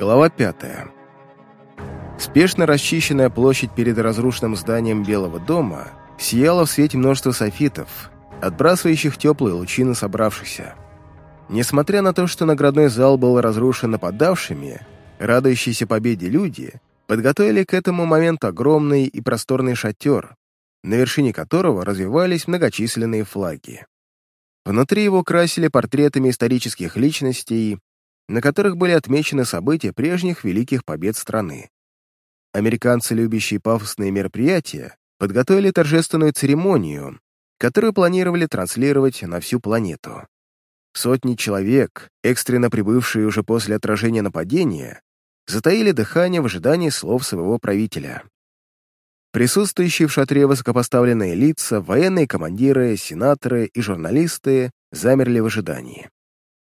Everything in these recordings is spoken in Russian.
Глава пятая. Спешно расчищенная площадь перед разрушенным зданием Белого дома сияла в свете множества софитов, отбрасывающих теплые лучи на собравшихся. Несмотря на то, что наградной зал был разрушен нападавшими, радующиеся победе люди подготовили к этому моменту огромный и просторный шатер, на вершине которого развивались многочисленные флаги. Внутри его красили портретами исторических личностей, на которых были отмечены события прежних великих побед страны. Американцы, любящие пафосные мероприятия, подготовили торжественную церемонию, которую планировали транслировать на всю планету. Сотни человек, экстренно прибывшие уже после отражения нападения, затаили дыхание в ожидании слов своего правителя. Присутствующие в шатре высокопоставленные лица, военные командиры, сенаторы и журналисты замерли в ожидании.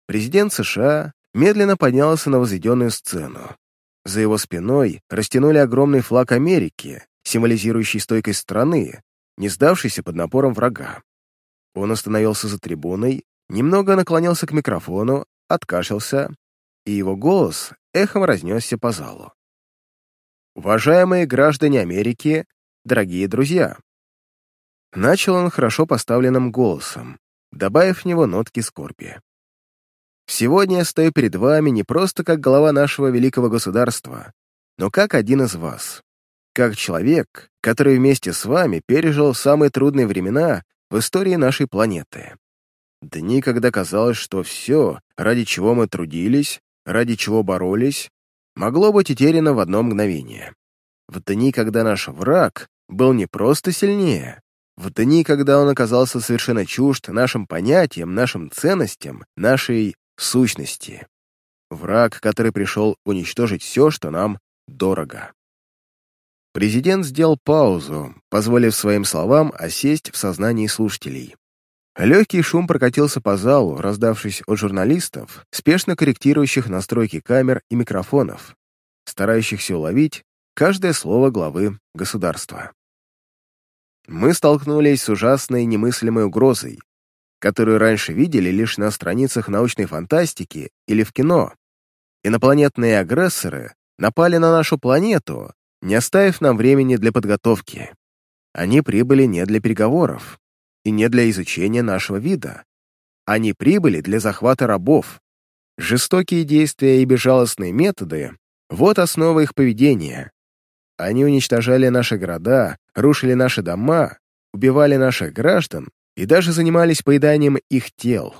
Президент США, медленно поднялся на возведенную сцену. За его спиной растянули огромный флаг Америки, символизирующий стойкость страны, не сдавшийся под напором врага. Он остановился за трибуной, немного наклонился к микрофону, откашлялся, и его голос эхом разнесся по залу. «Уважаемые граждане Америки, дорогие друзья!» Начал он хорошо поставленным голосом, добавив в него нотки скорби. Сегодня я стою перед вами не просто как глава нашего великого государства, но как один из вас. Как человек, который вместе с вами пережил самые трудные времена в истории нашей планеты. Дни, когда казалось, что все, ради чего мы трудились, ради чего боролись, могло быть утеряно в одно мгновение. В дни, когда наш враг был не просто сильнее, в дни, когда он оказался совершенно чужд нашим понятиям, нашим ценностям, нашей сущности. Враг, который пришел уничтожить все, что нам дорого. Президент сделал паузу, позволив своим словам осесть в сознании слушателей. Легкий шум прокатился по залу, раздавшись от журналистов, спешно корректирующих настройки камер и микрофонов, старающихся уловить каждое слово главы государства. Мы столкнулись с ужасной немыслимой угрозой, которую раньше видели лишь на страницах научной фантастики или в кино. Инопланетные агрессоры напали на нашу планету, не оставив нам времени для подготовки. Они прибыли не для переговоров и не для изучения нашего вида. Они прибыли для захвата рабов. Жестокие действия и безжалостные методы — вот основа их поведения. Они уничтожали наши города, рушили наши дома, убивали наших граждан и даже занимались поеданием их тел.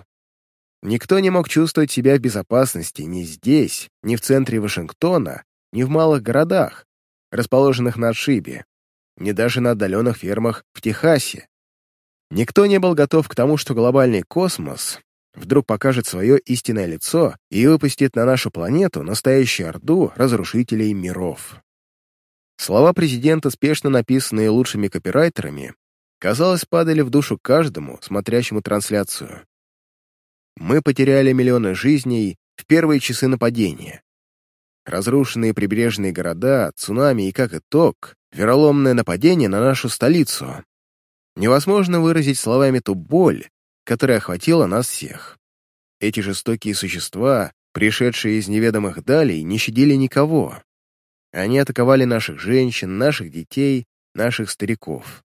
Никто не мог чувствовать себя в безопасности ни здесь, ни в центре Вашингтона, ни в малых городах, расположенных на отшибе, ни даже на отдаленных фермах в Техасе. Никто не был готов к тому, что глобальный космос вдруг покажет свое истинное лицо и выпустит на нашу планету настоящую орду разрушителей миров. Слова президента, спешно написанные лучшими копирайтерами, казалось, падали в душу каждому, смотрящему трансляцию. Мы потеряли миллионы жизней в первые часы нападения. Разрушенные прибрежные города, цунами и, как итог, вероломное нападение на нашу столицу. Невозможно выразить словами ту боль, которая охватила нас всех. Эти жестокие существа, пришедшие из неведомых далей, не щадили никого. Они атаковали наших женщин, наших детей, наших стариков.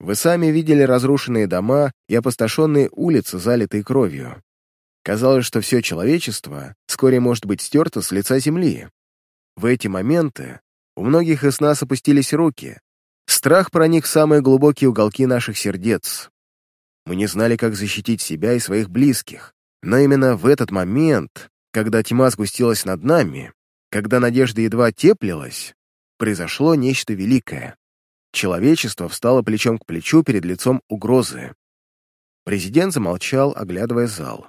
Вы сами видели разрушенные дома и опустошенные улицы, залитые кровью. Казалось, что все человечество вскоре может быть стерто с лица земли. В эти моменты у многих из нас опустились руки. Страх проник в самые глубокие уголки наших сердец. Мы не знали, как защитить себя и своих близких. Но именно в этот момент, когда тьма сгустилась над нами, когда надежда едва теплилась, произошло нечто великое. Человечество встало плечом к плечу перед лицом угрозы. Президент замолчал, оглядывая зал.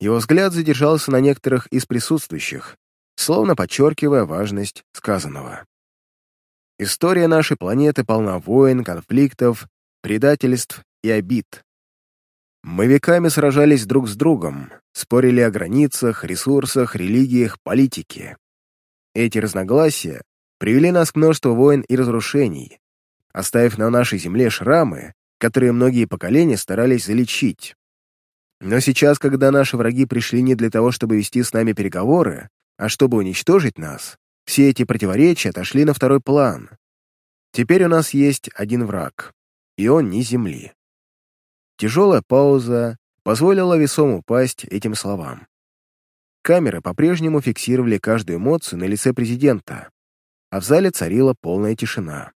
Его взгляд задержался на некоторых из присутствующих, словно подчеркивая важность сказанного. История нашей планеты полна войн, конфликтов, предательств и обид. Мы веками сражались друг с другом, спорили о границах, ресурсах, религиях, политике. Эти разногласия привели нас к множеству войн и разрушений, оставив на нашей земле шрамы, которые многие поколения старались залечить. Но сейчас, когда наши враги пришли не для того, чтобы вести с нами переговоры, А чтобы уничтожить нас, все эти противоречия отошли на второй план. Теперь у нас есть один враг, и он не Земли. Тяжелая пауза позволила весом упасть этим словам. Камеры по-прежнему фиксировали каждую эмоцию на лице президента, а в зале царила полная тишина.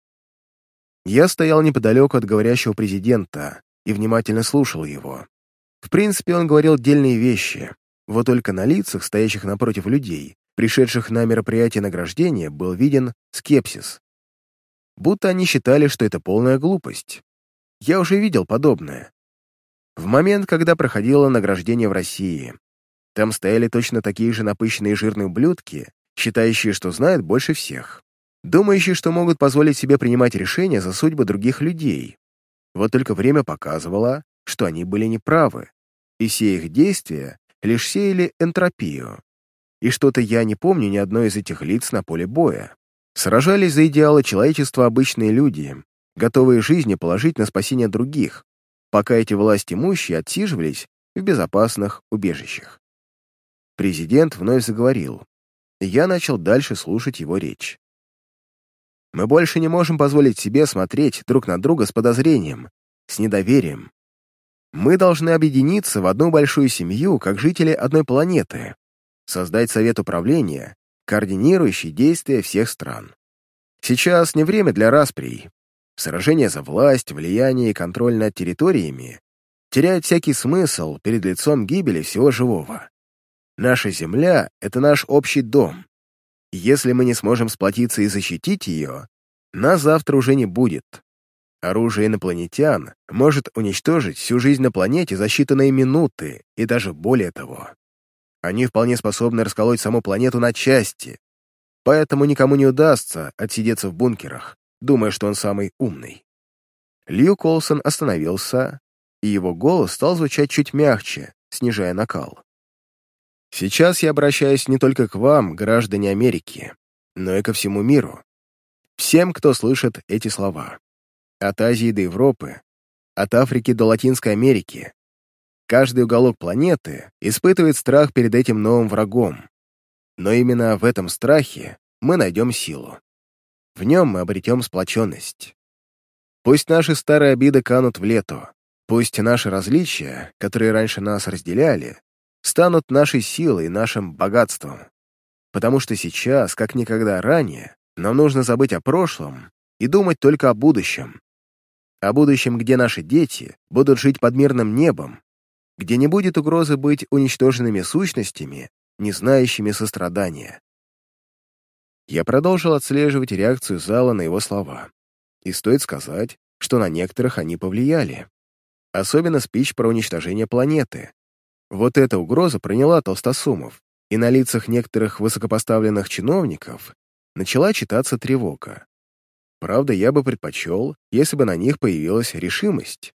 Я стоял неподалеку от говорящего президента и внимательно слушал его. В принципе, он говорил дельные вещи, вот только на лицах, стоящих напротив людей, пришедших на мероприятие награждения, был виден скепсис. Будто они считали, что это полная глупость. Я уже видел подобное. В момент, когда проходило награждение в России, там стояли точно такие же напыщенные жирные ублюдки, считающие, что знают больше всех, думающие, что могут позволить себе принимать решения за судьбы других людей. Вот только время показывало, что они были неправы, и все их действия лишь сеяли энтропию. И что-то я не помню ни одной из этих лиц на поле боя. Сражались за идеалы человечества обычные люди, готовые жизни положить на спасение других, пока эти власть имущие отсиживались в безопасных убежищах. Президент вновь заговорил, я начал дальше слушать его речь. Мы больше не можем позволить себе смотреть друг на друга с подозрением, с недоверием. Мы должны объединиться в одну большую семью, как жители одной планеты, создать совет управления, координирующий действия всех стран. Сейчас не время для расприй. Сражение за власть, влияние и контроль над территориями теряют всякий смысл перед лицом гибели всего живого. Наша Земля — это наш общий дом. Если мы не сможем сплотиться и защитить ее, нас завтра уже не будет. Оружие инопланетян может уничтожить всю жизнь на планете за считанные минуты и даже более того. Они вполне способны расколоть саму планету на части, поэтому никому не удастся отсидеться в бункерах, думая, что он самый умный. Лью Колсон остановился, и его голос стал звучать чуть мягче, снижая накал. Сейчас я обращаюсь не только к вам, граждане Америки, но и ко всему миру. Всем, кто слышит эти слова. От Азии до Европы, от Африки до Латинской Америки. Каждый уголок планеты испытывает страх перед этим новым врагом. Но именно в этом страхе мы найдем силу. В нем мы обретем сплоченность. Пусть наши старые обиды канут в лету, пусть наши различия, которые раньше нас разделяли, станут нашей силой и нашим богатством. Потому что сейчас, как никогда ранее, нам нужно забыть о прошлом и думать только о будущем. О будущем, где наши дети будут жить под мирным небом, где не будет угрозы быть уничтоженными сущностями, не знающими сострадания. Я продолжил отслеживать реакцию зала на его слова. И стоит сказать, что на некоторых они повлияли. Особенно спич про уничтожение планеты, вот эта угроза проняла Толстосумов, и на лицах некоторых высокопоставленных чиновников начала читаться тревога. Правда, я бы предпочел, если бы на них появилась решимость.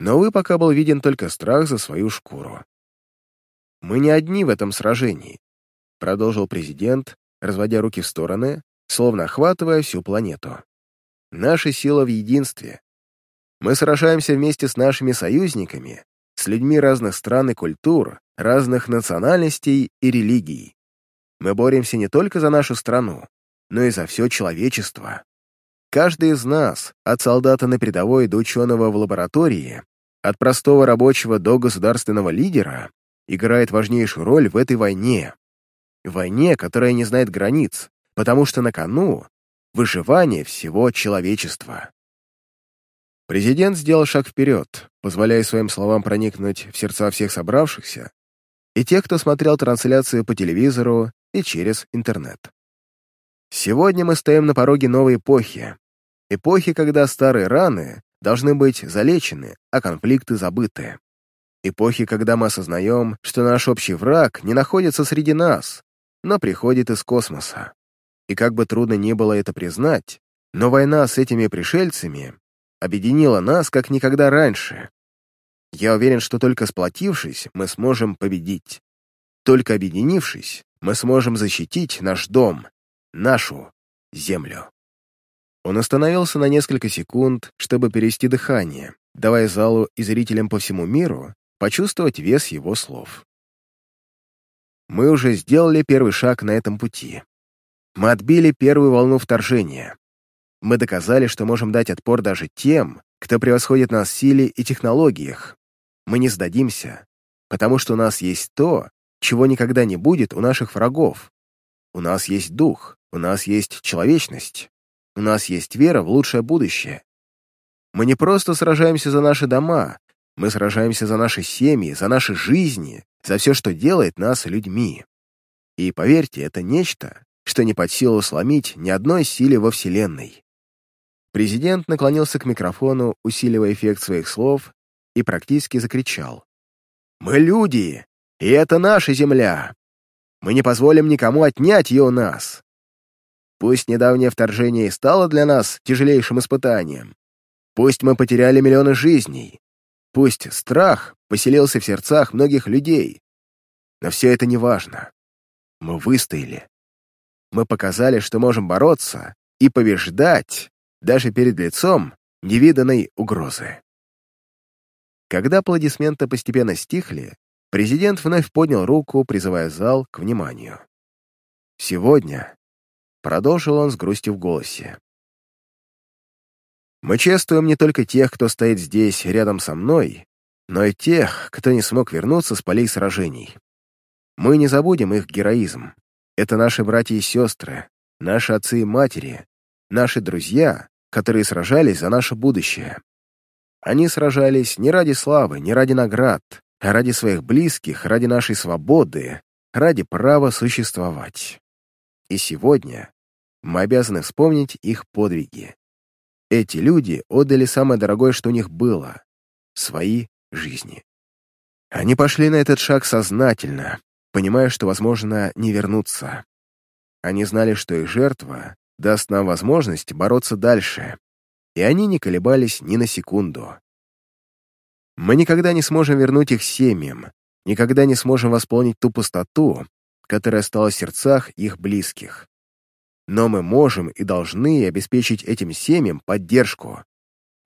Но вы пока был виден только страх за свою шкуру. «Мы не одни в этом сражении», — продолжил президент, разводя руки в стороны, словно охватывая всю планету. «Наша сила в единстве. Мы сражаемся вместе с нашими союзниками с людьми разных стран и культур, разных национальностей и религий. Мы боремся не только за нашу страну, но и за все человечество. Каждый из нас, от солдата на передовой до ученого в лаборатории, от простого рабочего до государственного лидера, играет важнейшую роль в этой войне. Войне, которая не знает границ, потому что на кону выживание всего человечества. Президент сделал шаг вперед, позволяя своим словам проникнуть в сердца всех собравшихся и тех, кто смотрел трансляцию по телевизору и через интернет. Сегодня мы стоим на пороге новой эпохи. Эпохи, когда старые раны должны быть залечены, а конфликты забыты. Эпохи, когда мы осознаем, что наш общий враг не находится среди нас, но приходит из космоса. И как бы трудно ни было это признать, но война с этими пришельцами объединила нас как никогда раньше. Я уверен, что только сплотившись, мы сможем победить. Только объединившись, мы сможем защитить наш дом, нашу землю. Он остановился на несколько секунд, чтобы перевести дыхание, давая залу и зрителям по всему миру почувствовать вес его слов. Мы уже сделали первый шаг на этом пути. Мы отбили первую волну вторжения. Мы доказали, что можем дать отпор даже тем, кто превосходит нас в силе и технологиях. Мы не сдадимся, потому что у нас есть то, чего никогда не будет у наших врагов. У нас есть дух, у нас есть человечность, у нас есть вера в лучшее будущее. Мы не просто сражаемся за наши дома, мы сражаемся за наши семьи, за наши жизни, за все, что делает нас людьми. И поверьте, это нечто, что не под силу сломить ни одной силе во Вселенной. Президент наклонился к микрофону, усиливая эффект своих слов, и практически закричал. «Мы люди, и это наша земля. Мы не позволим никому отнять ее у нас. Пусть недавнее вторжение и стало для нас тяжелейшим испытанием. Пусть мы потеряли миллионы жизней. Пусть страх поселился в сердцах многих людей. Но все это не важно. Мы выстояли. Мы показали, что можем бороться и побеждать даже перед лицом невиданной угрозы. Когда аплодисменты постепенно стихли, президент вновь поднял руку, призывая зал к вниманию. «Сегодня», — продолжил он с грустью в голосе, «мы чествуем не только тех, кто стоит здесь рядом со мной, но и тех, кто не смог вернуться с полей сражений. Мы не забудем их героизм. Это наши братья и сестры, наши отцы и матери, наши друзья, которые сражались за наше будущее. Они сражались не ради славы, не ради наград, а ради своих близких, ради нашей свободы, ради права существовать. И сегодня мы обязаны вспомнить их подвиги. Эти люди отдали самое дорогое, что у них было — свои жизни. Они пошли на этот шаг сознательно, понимая, что, возможно, не вернуться. Они знали, что их жертва даст нам возможность бороться дальше, и они не колебались ни на секунду. Мы никогда не сможем вернуть их семьям, никогда не сможем восполнить ту пустоту, которая осталась в сердцах их близких. Но мы можем и должны обеспечить этим семьям поддержку.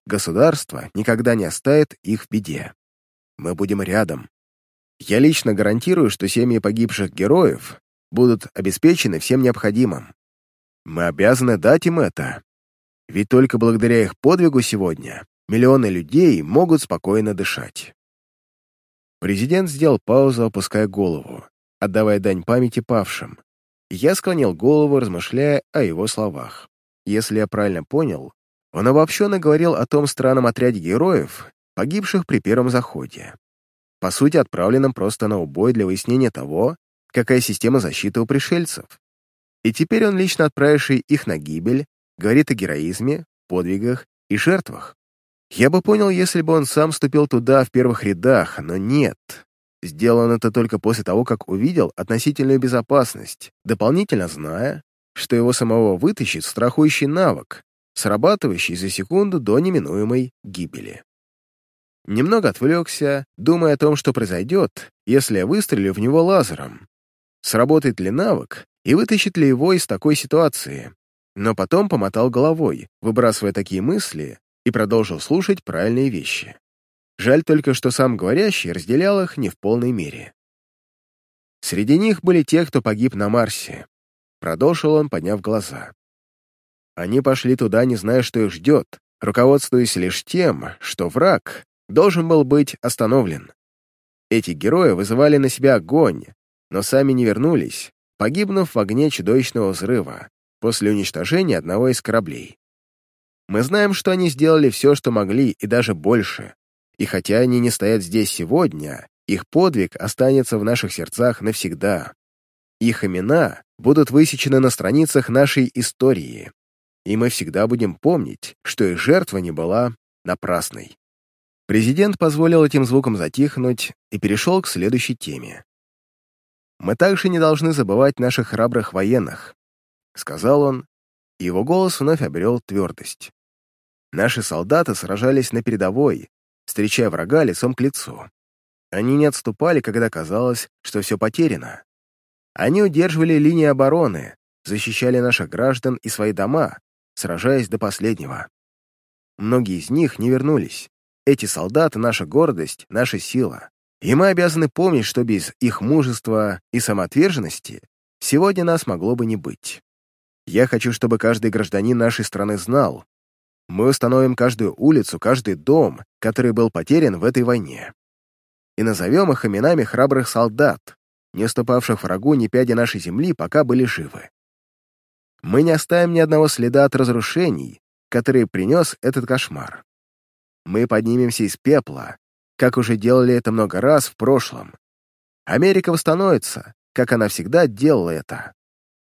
Государство никогда не оставит их в беде. Мы будем рядом. Я лично гарантирую, что семьи погибших героев будут обеспечены всем необходимым. Мы обязаны дать им это. Ведь только благодаря их подвигу сегодня миллионы людей могут спокойно дышать. Президент сделал паузу, опуская голову, отдавая дань памяти павшим. Я склонил голову, размышляя о его словах. Если я правильно понял, он обобщенно говорил о том странном отряде героев, погибших при первом заходе. По сути, отправленном просто на убой для выяснения того, какая система защиты у пришельцев. И теперь он, лично отправивший их на гибель, говорит о героизме, подвигах и жертвах. Я бы понял, если бы он сам ступил туда в первых рядах, но нет. Сделал он это только после того, как увидел относительную безопасность, дополнительно зная, что его самого вытащит страхующий навык, срабатывающий за секунду до неминуемой гибели. Немного отвлекся, думая о том, что произойдет, если я выстрелю в него лазером. Сработает ли навык, и вытащит ли его из такой ситуации. Но потом помотал головой, выбрасывая такие мысли, и продолжил слушать правильные вещи. Жаль только, что сам говорящий разделял их не в полной мере. Среди них были те, кто погиб на Марсе. Продолжил он, подняв глаза. Они пошли туда, не зная, что их ждет, руководствуясь лишь тем, что враг должен был быть остановлен. Эти герои вызывали на себя огонь, но сами не вернулись, погибнув в огне чудовищного взрыва после уничтожения одного из кораблей. Мы знаем, что они сделали все, что могли, и даже больше. И хотя они не стоят здесь сегодня, их подвиг останется в наших сердцах навсегда. Их имена будут высечены на страницах нашей истории, и мы всегда будем помнить, что их жертва не была напрасной. Президент позволил этим звукам затихнуть и перешел к следующей теме. Мы также не должны забывать наших храбрых военных», — сказал он, и его голос вновь обрел твердость. «Наши солдаты сражались на передовой, встречая врага лицом к лицу. Они не отступали, когда казалось, что все потеряно. Они удерживали линии обороны, защищали наших граждан и свои дома, сражаясь до последнего. Многие из них не вернулись. Эти солдаты — наша гордость, наша сила. И мы обязаны помнить, что без их мужества и самоотверженности сегодня нас могло бы не быть. Я хочу, чтобы каждый гражданин нашей страны знал, мы установим каждую улицу, каждый дом, который был потерян в этой войне. И назовем их именами храбрых солдат, не уступавших врагу ни пяди нашей земли, пока были живы. Мы не оставим ни одного следа от разрушений, которые принес этот кошмар. Мы поднимемся из пепла, как уже делали это много раз в прошлом. Америка восстановится, как она всегда делала это.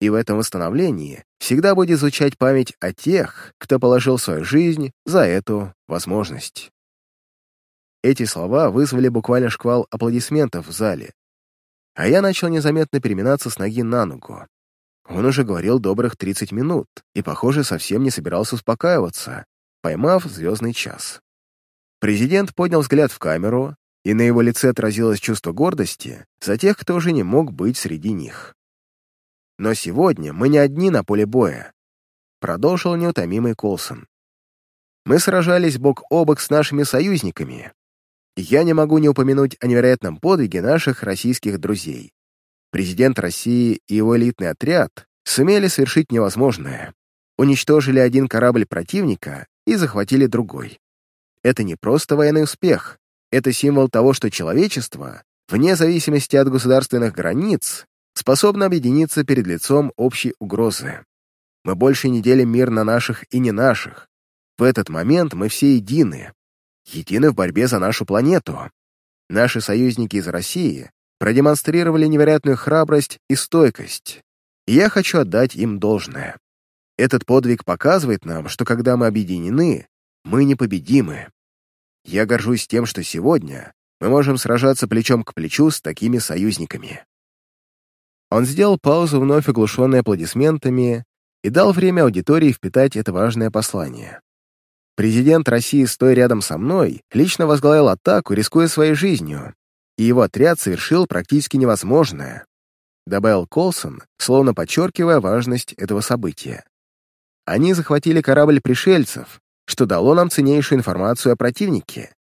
И в этом восстановлении всегда будет звучать память о тех, кто положил свою жизнь за эту возможность. Эти слова вызвали буквально шквал аплодисментов в зале, а я начал незаметно переминаться с ноги на ногу. Он уже говорил добрых 30 минут и, похоже, совсем не собирался успокаиваться, поймав звездный час. Президент поднял взгляд в камеру, и на его лице отразилось чувство гордости за тех, кто уже не мог быть среди них. «Но сегодня мы не одни на поле боя», — продолжил неутомимый Колсон. «Мы сражались бок о бок с нашими союзниками, я не могу не упомянуть о невероятном подвиге наших российских друзей. Президент России и его элитный отряд сумели совершить невозможное. Уничтожили один корабль противника и захватили другой. Это не просто военный успех, это символ того, что человечество, вне зависимости от государственных границ, способно объединиться перед лицом общей угрозы. Мы больше не делим мир на наших и не наших. В этот момент мы все едины, едины в борьбе за нашу планету. Наши союзники из России продемонстрировали невероятную храбрость и стойкость, и я хочу отдать им должное. Этот подвиг показывает нам, что когда мы объединены, мы непобедимы. Я горжусь тем, что сегодня мы можем сражаться плечом к плечу с такими союзниками. Он сделал паузу, вновь оглушенной аплодисментами, и дал время аудитории впитать это важное послание. Президент России, стоя рядом со мной, лично возглавил атаку, рискуя своей жизнью, и его отряд совершил практически невозможное, добавил Колсон, словно подчеркивая важность этого события. Они захватили корабль пришельцев, что дало нам ценнейшую информацию о противнике.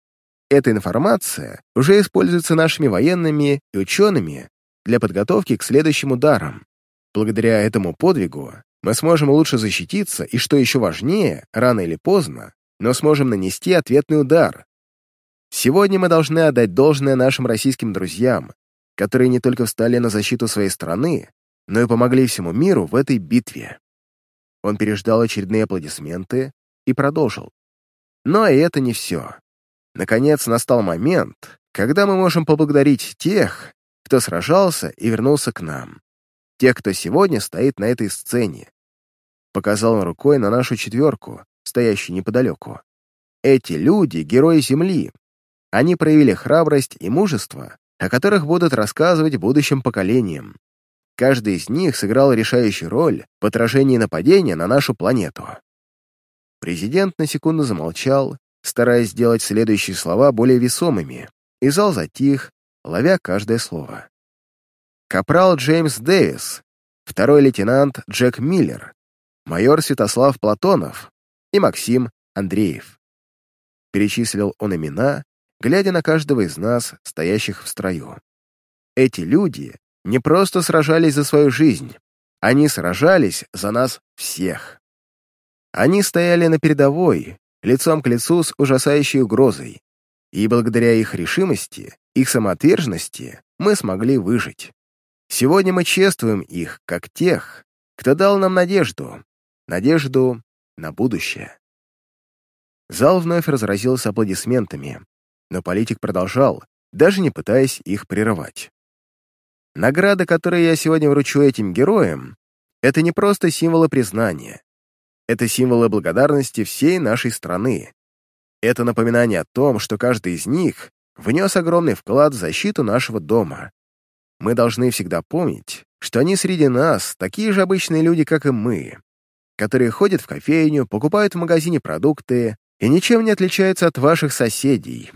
Эта информация уже используется нашими военными и учеными для подготовки к следующим ударам. Благодаря этому подвигу мы сможем лучше защититься и, что еще важнее, рано или поздно, но сможем нанести ответный удар. Сегодня мы должны отдать должное нашим российским друзьям, которые не только встали на защиту своей страны, но и помогли всему миру в этой битве. Он переждал очередные аплодисменты и продолжил. Но и это не все. Наконец настал момент, когда мы можем поблагодарить тех, кто сражался и вернулся к нам. Тех, кто сегодня стоит на этой сцене. Показал он рукой на нашу четверку, стоящий неподалеку. Эти люди — герои Земли. Они проявили храбрость и мужество, о которых будут рассказывать будущим поколениям. Каждый из них сыграл решающую роль в отражении нападения на нашу планету. Президент на секунду замолчал, стараясь сделать следующие слова более весомыми, и зал затих, ловя каждое слово. Капрал Джеймс Дэвис, второй лейтенант Джек Миллер, майор Святослав Платонов, и Максим Андреев. Перечислил он имена, глядя на каждого из нас, стоящих в строю. Эти люди не просто сражались за свою жизнь, они сражались за нас всех. Они стояли на передовой, лицом к лицу с ужасающей угрозой, и благодаря их решимости, их самоотверженности мы смогли выжить. Сегодня мы чествуем их, как тех, кто дал нам надежду, надежду на будущее. Зал вновь разразился аплодисментами, но политик продолжал, даже не пытаясь их прерывать. Награда, которую я сегодня вручу этим героям, это не просто символы признания. Это символы благодарности всей нашей страны. Это напоминание о том, что каждый из них внес огромный вклад в защиту нашего дома. Мы должны всегда помнить, что они среди нас такие же обычные люди, как и мы, которые ходят в кофейню, покупают в магазине продукты и ничем не отличаются от ваших соседей,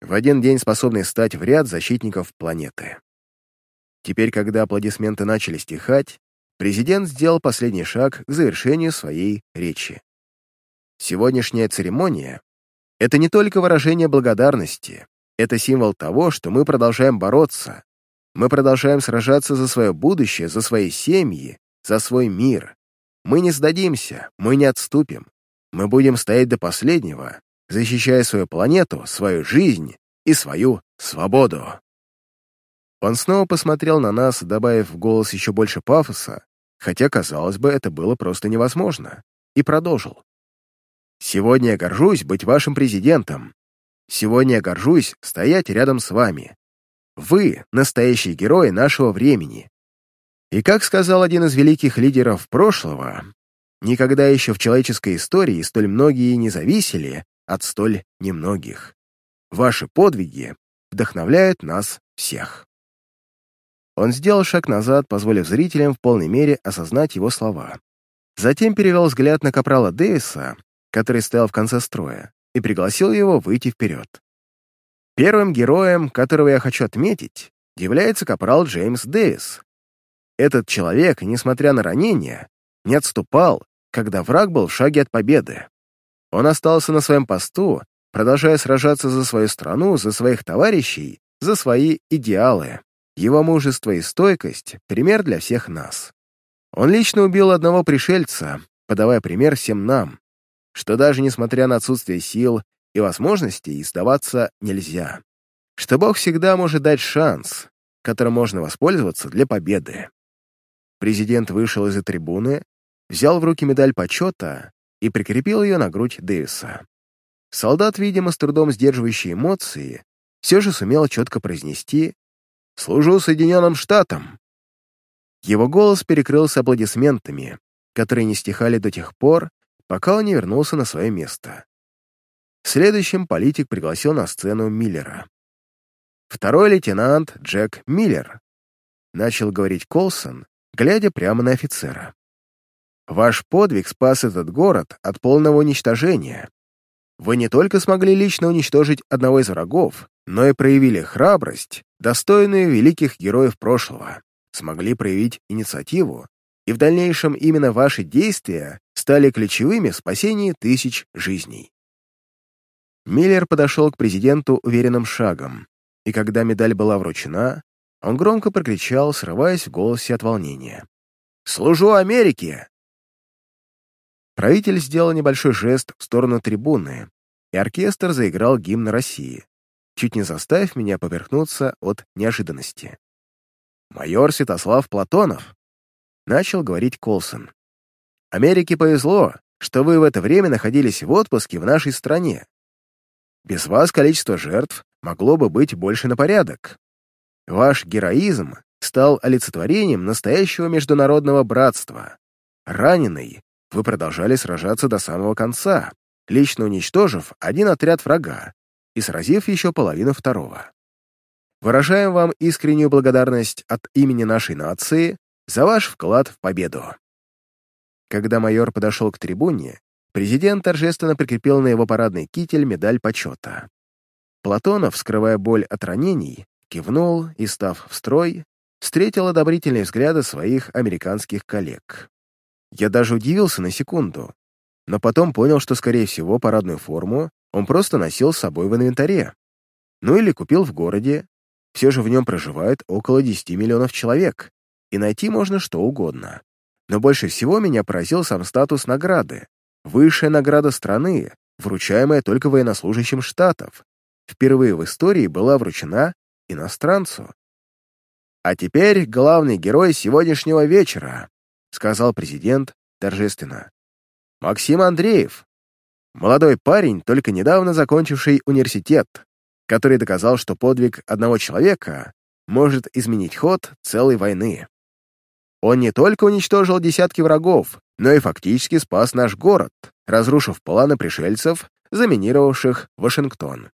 в один день способные стать в ряд защитников планеты. Теперь, когда аплодисменты начали стихать, президент сделал последний шаг к завершению своей речи. Сегодняшняя церемония — это не только выражение благодарности, Это символ того, что мы продолжаем бороться. Мы продолжаем сражаться за свое будущее, за свои семьи, за свой мир. Мы не сдадимся, мы не отступим. Мы будем стоять до последнего, защищая свою планету, свою жизнь и свою свободу. Он снова посмотрел на нас, добавив в голос еще больше пафоса, хотя, казалось бы, это было просто невозможно, и продолжил. «Сегодня я горжусь быть вашим президентом. Сегодня я горжусь стоять рядом с вами. Вы — настоящие герои нашего времени. И как сказал один из великих лидеров прошлого, никогда еще в человеческой истории столь многие не зависели от столь немногих. Ваши подвиги вдохновляют нас всех. Он сделал шаг назад, позволив зрителям в полной мере осознать его слова. Затем перевел взгляд на капрала Дэвиса, который стоял в конце строя, и пригласил его выйти вперед. Первым героем, которого я хочу отметить, является капрал Джеймс Дэвис. Этот человек, несмотря на ранения, не отступал, когда враг был в шаге от победы. Он остался на своем посту, продолжая сражаться за свою страну, за своих товарищей, за свои идеалы. Его мужество и стойкость — пример для всех нас. Он лично убил одного пришельца, подавая пример всем нам, что даже несмотря на отсутствие сил и возможностей, сдаваться нельзя. Что Бог всегда может дать шанс, которым можно воспользоваться для победы. Президент вышел из-за трибуны, взял в руки медаль почета и прикрепил ее на грудь Дэвиса. Солдат, видимо, с трудом сдерживающий эмоции, все же сумел четко произнести «Служу Соединенным Штатам». Его голос перекрылся аплодисментами, которые не стихали до тех пор, пока он не вернулся на свое место. Следующим политик пригласил на сцену Миллера. «Второй лейтенант Джек Миллер», — начал говорить Колсон, глядя прямо на офицера. Ваш подвиг спас этот город от полного уничтожения. Вы не только смогли лично уничтожить одного из врагов, но и проявили храбрость, достойную великих героев прошлого, смогли проявить инициативу, и в дальнейшем именно ваши действия стали ключевыми в спасении тысяч жизней. Миллер подошел к президенту уверенным шагом, и когда медаль была вручена, он громко прокричал, срываясь в голосе от волнения. «Служу Америке! Правитель сделал небольшой жест в сторону трибуны, и оркестр заиграл гимн России, чуть не заставив меня повернуться от неожиданности. «Майор Святослав Платонов», — начал говорить Колсон. «Америке повезло, что вы в это время находились в отпуске в нашей стране. Без вас количество жертв могло бы быть больше на порядок. Ваш героизм стал олицетворением настоящего международного братства. Раненый вы продолжали сражаться до самого конца, лично уничтожив один отряд врага и сразив еще половину второго. Выражаем вам искреннюю благодарность от имени нашей нации за ваш вклад в победу. Когда майор подошел к трибуне, президент торжественно прикрепил на его парадный китель медаль почета. Платонов, скрывая боль от ранений, кивнул и, став в строй, встретил одобрительные взгляды своих американских коллег. Я даже удивился на секунду, но потом понял, что, скорее всего, парадную форму он просто носил с собой в инвентаре. Ну или купил в городе. Все же в нем проживает около 10 миллионов человек, и найти можно что угодно. Но больше всего меня поразил сам статус награды. Высшая награда страны, вручаемая только военнослужащим штатов, впервые в истории была вручена иностранцу. А теперь главный герой сегодняшнего вечера сказал президент торжественно. «Максим Андреев, молодой парень, только недавно закончивший университет, который доказал, что подвиг одного человека может изменить ход целой войны. Он не только уничтожил десятки врагов, но и фактически спас наш город, разрушив планы пришельцев, заминировавших Вашингтон.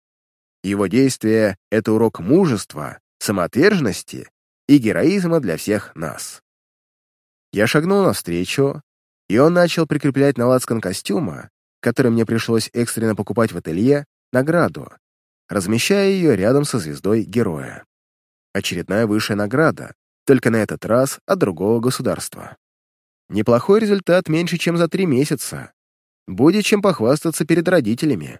Его действие — это урок мужества, самоотверженности и героизма для всех нас. Я шагнул навстречу, и он начал прикреплять на лацкан костюма, который мне пришлось экстренно покупать в ателье, награду, размещая ее рядом со звездой героя. Очередная высшая награда, только на этот раз от другого государства. Неплохой результат меньше, чем за три месяца. Будет чем похвастаться перед родителями.